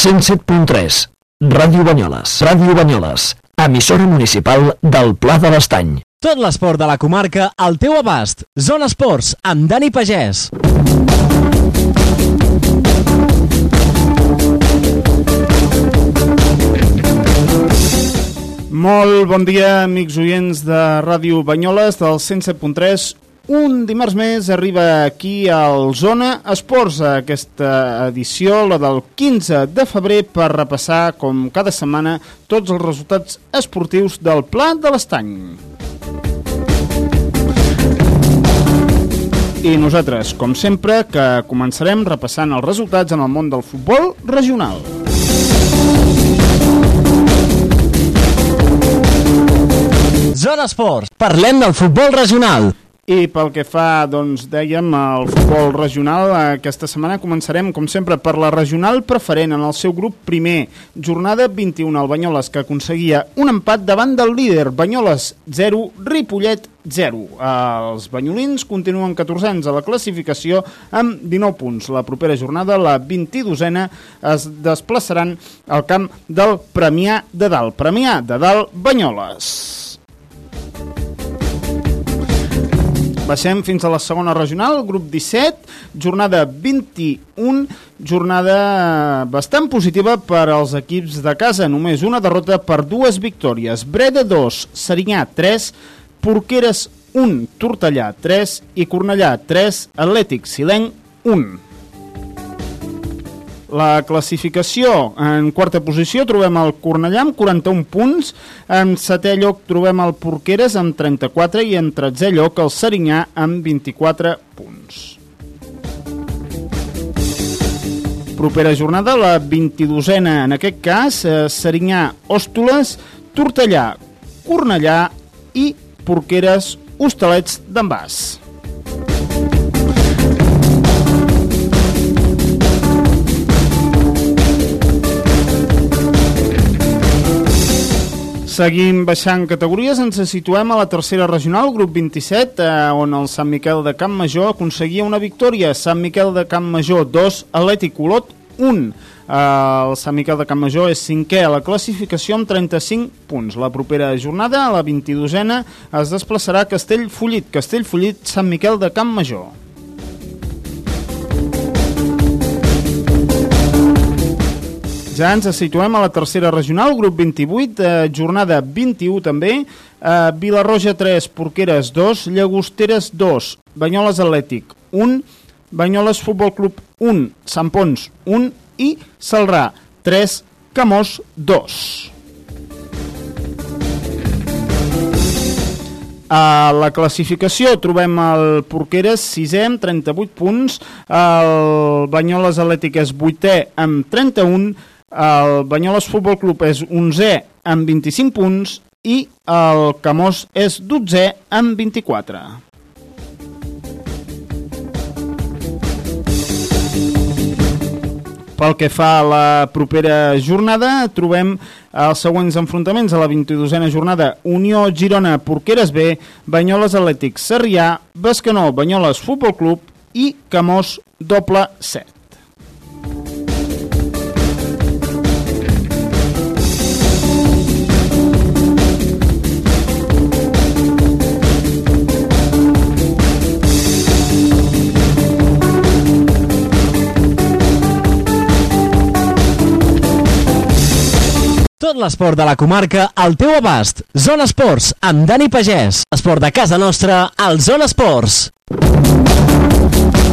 107.3. Ràdio Banyoles. Ràdio Banyoles. Emissora municipal del Pla de l'Estany. Tot l'esport de la comarca al teu abast. Zona Esports, amb Dani Pagès. Molt bon dia, amics oients de Ràdio Banyoles del 107.3. Un dimarts més arriba aquí al Zona Esports, aquesta edició, la del 15 de febrer, per repassar, com cada setmana, tots els resultats esportius del Pla de l'Estany. I nosaltres, com sempre, que començarem repassant els resultats en el món del futbol regional. Zona Esports. Parlem del futbol regional. I pel que fa, doncs, dèiem, al futbol regional, aquesta setmana començarem, com sempre, per la regional preferent en el seu grup primer. Jornada 21, el Banyoles, que aconseguia un empat davant del líder. Banyoles 0, Ripollet 0. Els banyolins continuen 14 anys a la classificació amb 19 punts. La propera jornada, la 22a, es desplaçaran al camp del Premià de Dalt. Premià de Dalt, Banyoles. Baixem fins a la segona regional, grup 17, jornada 21, jornada bastant positiva per als equips de casa, només una derrota per dues victòries. Breda 2, Serinyà 3, Porqueres 1, Tortellà 3 i Cornellà 3, Atlètic Silenc 1. La classificació, en quarta posició trobem el Cornellà amb 41 punts, en setè lloc trobem el Porqueres amb 34 i en tretzè lloc el Serinyà amb 24 punts. Propera jornada, la 22a en aquest cas, eh, Serinyà, Òstoles, Tortellà, Cornellà i Porqueres, Hostalets d'en Bas. Seguim baixant categories, ens situem a la tercera regional, grup 27, eh, on el Sant Miquel de Camp Major aconseguia una victòria. Sant Miquel de Camp Major 2, Atlètic Olot 1. Eh, el Sant Miquel de Camp Major és cinquè a la classificació amb 35 punts. La propera jornada, a la 22a, es desplaçarà Castellfollit. Castellfollit, Sant Miquel de Camp Major. Ja ens situem a la tercera regional, grup 28, eh, jornada 21 també, eh, Vilarroja 3, Porqueres 2, Llagosteres 2, Banyoles Atlètic 1, Banyoles Futbol Club 1, Sant Pons 1 i Salrà 3, Camós 2. A la classificació trobem el Porqueres 6è amb 38 punts, el Banyoles Atlètic és 8è amb 31 el Banyoles Futbol Club és 11è amb 25 punts i el Camós és 12è amb 24. Pel que fa a la propera jornada, trobem els següents enfrontaments a la 22a jornada. Unió Girona, Porqueres B, Banyoles Atlètic, Sarrià, Bescanó, Banyoles Futbol Club i Camós doble 7. Tot l'esport de la comarca al teu abast. Zona Esports, amb Dani Pagès. Esport de casa nostra, al Zona Esports.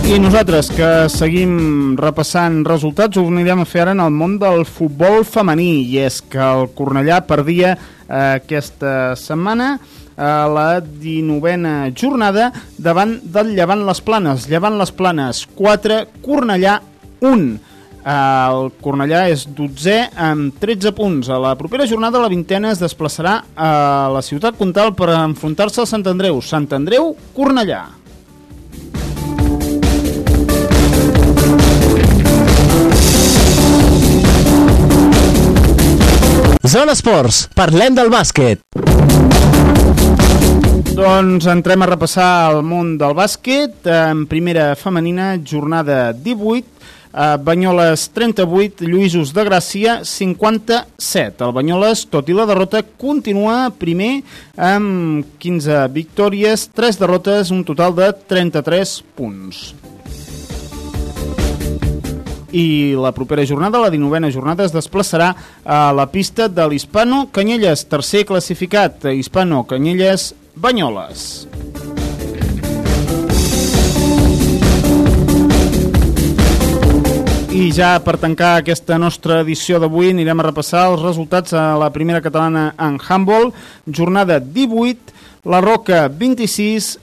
I nosaltres, que seguim repassant resultats, ho anirem a fer ara en el món del futbol femení. I és que el Cornellà perdia eh, aquesta setmana a la 19a jornada davant del Llevant les Planes. Llevant les Planes 4, Cornellà 1. El Cornellà és 12è amb 13 punts. A la propera jornada, la vintena, es desplaçarà a la ciutat comtal per enfrontar-se al Sant Andreu. Sant Andreu, Cornellà. Zona Esports, parlem del bàsquet. Doncs entrem a repassar el món del bàsquet. En primera femenina, jornada 18, Uh, Banyoles 38, Lluïsos de Gràcia 57. El Banyoles, tot i la derrota, continua primer amb 15 victòries, 3 derrotes, un total de 33 punts i la propera jornada, la 19a jornada, es desplaçarà a la pista de l'Hispano Canyelles, tercer classificat, Hispano Canyelles Banyoles. I ja per tancar aquesta nostra edició d'avui anirem a repassar els resultats a la primera catalana en handball. Jornada 18, la Roca 26,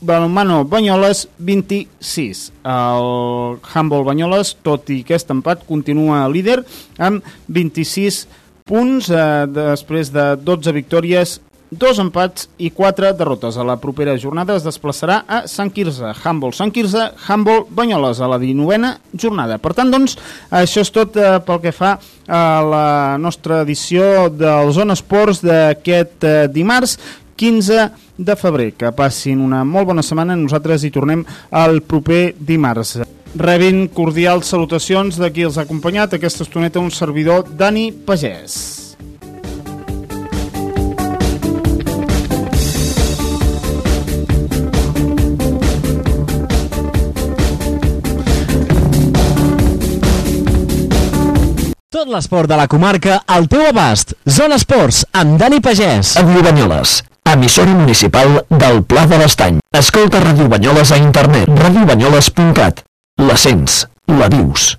Balmano Banyoles 26. El handball Banyoles, tot i aquest empat, continua líder amb 26 punts eh, després de 12 victòries dos empats i quatre derrotes. A la propera jornada es desplaçarà a Sant Quirze, Humboldt Sant Quirze, Humboldt Banyoles, a la 19a jornada. Per tant, doncs, això és tot eh, pel que fa a la nostra edició del Zona Esports d'aquest eh, dimarts, 15 de febrer. Que passin una molt bona setmana. Nosaltres hi tornem el proper dimarts. Rebin cordials salutacions de qui els ha acompanyat aquesta estoneta un servidor Dani Pagès. Tot l'esport de la comarca al teu abast. Zona Esports, amb Dani Pagès. Ràdio Banyoles, emissora municipal del Pla de l'Estany. Escolta Ràdio Banyoles a internet, radiobanyoles.cat. La sents, la vius.